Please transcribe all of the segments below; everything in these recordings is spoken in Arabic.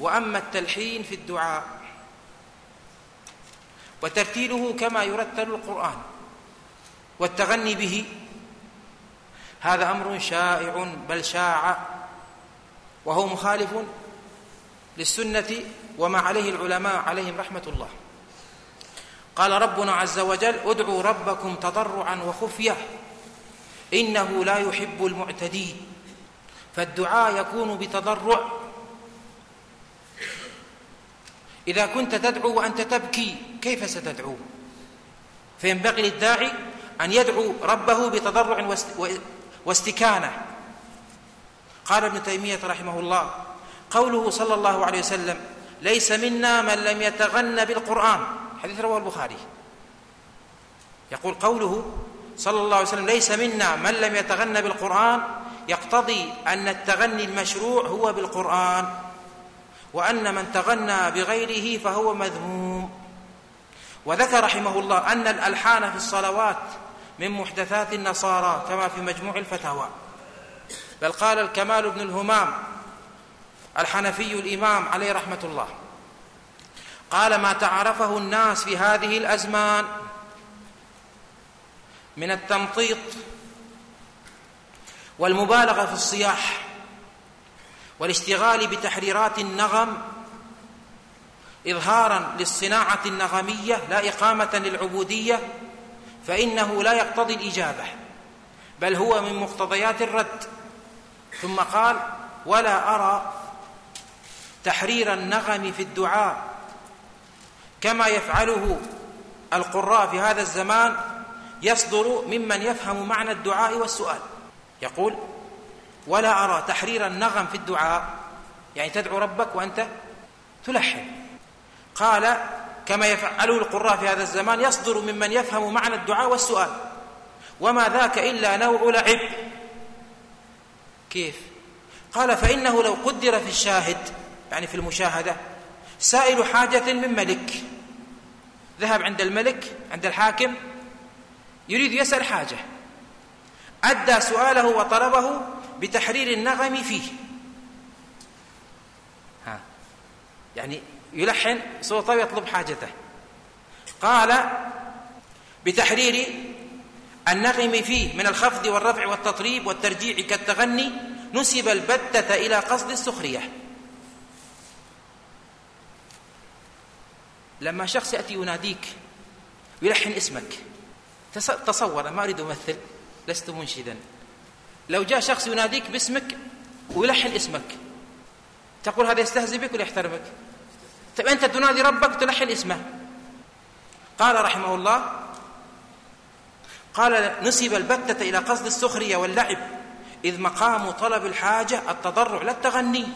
وأما التلحين في الدعاء. وترتيله كما يرتل القرآن والتغني به. هذا أمر شائع بل شاع وهو مخالف للسنة وما عليه العلماء عليهم رحمة الله. قال ربنا عز وجل ادعوا ربكم تضرعا وخفية إنه لا يحب المعتدين. فالدعاء يكون بتضرع إذا كنت تدعو وأنت تبكي كيف ستدعو؟ فينبغي للداعي أن يدعو ربه بتضرع واستكانة. قال ابن تيمية رحمه الله قوله صلى الله عليه وسلم ليس منا من لم يتغن بالقرآن. حديث رواه البخاري. يقول قوله صلى الله عليه وسلم ليس منا من لم يتغن بالقرآن. يقتضي أن التغني المشروع هو بالقرآن. وأن من تغنى بغيره فهو مذموم. وذكر رحمه الله أن الألحان في الصلوات من محدثات النصارى كما في مجموع الفتاوى. بل قال الكمال بن الهمام الحنفي الإمام عليه رحمة الله قال ما تعرفه الناس في هذه الأزمان من التمطيط والمبالغة في الصياح والاشتغال بتحريرات النغم اظهارا للصناعة النغمية لا إقامة للعبودية فإنه لا يقتضي الإجابة بل هو من مقتضيات الرد. ثم قال ولا أرى تحرير النغم في الدعاء كما يفعله القراء في هذا الزمان يصدر ممن يفهم معنى الدعاء والسؤال. يقول ولا أرى تحرير النغم في الدعاء. يعني تدعو ربك وأنت تلحن قال كما يفعله القراء في هذا الزمان يصدر ممن يفهم معنى الدعاء والسؤال. وما ذاك إلا نوع لعب. كيف؟ قال فإنه لو قدر في الشاهد يعني في المشاهدة سائل حاجة من ملك. ذهب عند الملك عند الحاكم يريد يسأل حاجة. أدى سؤاله وطلبه بتحرير النغم فيه. ها. يعني يلحن صوته ويطلب حاجته. قال بتحرير النغم فيه من الخفض والرفع والتطريب والترجيع كالتغني نسب البتة إلى قصد السخرية. لما شخص يأتي يناديك ويلحن اسمك تصور ما أريد أمثل لست منشدا. لو جاء شخص يناديك باسمك ويلحن اسمك تقول هذا يستهزئ بك ولا يحترمك؟ طيب أنت تنادي ربك تلحن اسمه. قال رحمه الله قال نسب البتة إلى قصد السخرية واللعب إذ مقام طلب الحاجة التضرع لا التغني.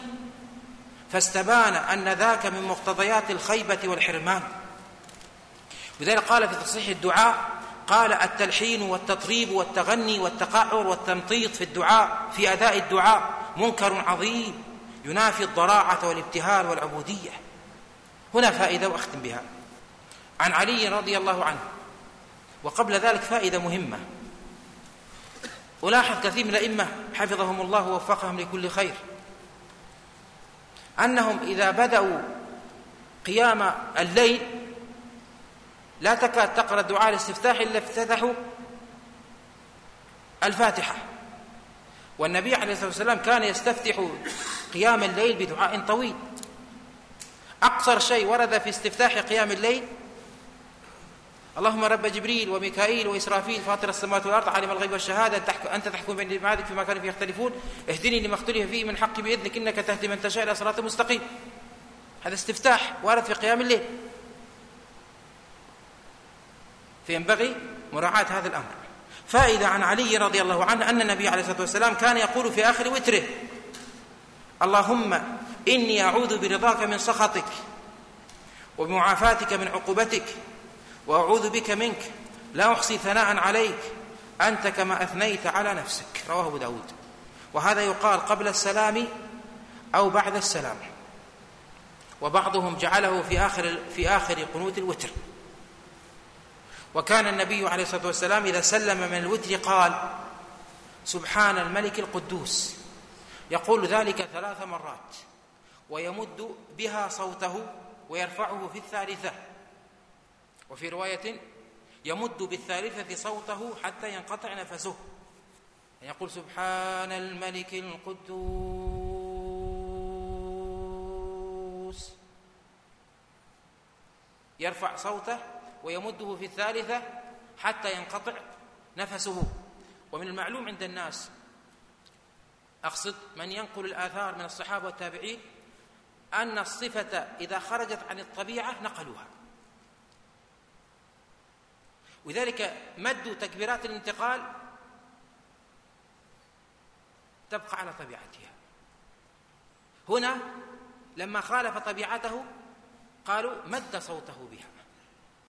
فاستبان أن ذاك من مقتضيات الخيبة والحرمان. لذلك قال في تصحيح الدعاء قال التلحين والتطريب والتغني والتقعر والتمطيط في الدعاء في أداء الدعاء منكر عظيم ينافي الضراعة والابتهال والعبودية. هنا فائدة وأختم بها. عن علي رضي الله عنه وقبل ذلك فائدة مهمة. ألاحظ كثير من الأئمة حفظهم الله ووفقهم لكل خير. أنهم إذا بدأوا قيام الليل لا تكاد تقرأ دعاء الاستفتاح إلا افتتحوا الفاتحة. والنبي عليه الصلاة والسلام كان يستفتح قيام الليل بدعاء طويل. أقصر شيء ورد في استفتاح قيام الليل اللهم رب جبريل وميكائيل وإسرافيل فاطر السماوات والأرض عالم الغيب والشهادة أنت تحكم بين عبادك فيما كانوا فيه يختلفون. اهدني لما اختلف فيه من حق بإذنك إنك تهدي من تشاء إلى صراط مستقيم. هذا استفتاح وارد في قيام الليل. فينبغي مراعاة هذا الأمر. فائدة عن علي رضي الله عنه أن النبي عليه الصلاة والسلام كان يقول في آخر وتره اللهم إني أعوذ برضاك من سخطك وبمعافاتك من عقوبتك وأعوذ بك منك لا أحصي ثناء عليك أنت كما أثنيت على نفسك. رواه أبو داود. وهذا يقال قبل السلام أو بعد السلام. وبعضهم جعله في آخر في آخر قنوت الوتر. وكان النبي عليه الصلاة والسلام إذا سلم من الوتر قال سبحان الملك القدوس يقول ذلك ثلاث مرات ويمد بها صوته ويرفعه في الثالثة. وفي رواية يمد بالثالثة صوته حتى ينقطع نفسه. يقول سبحان الملك القدوس. يرفع صوته ويمده في الثالثة حتى ينقطع نفسه. ومن المعلوم عند الناس أقصد من ينقل الآثار من الصحابة والتابعين أن الصفة إذا خرجت عن الطبيعة نقلوها. ولذلك مدوا تكبيرات الانتقال تبقى على طبيعتها. هنا لما خالف طبيعته قالوا مد صوته بها.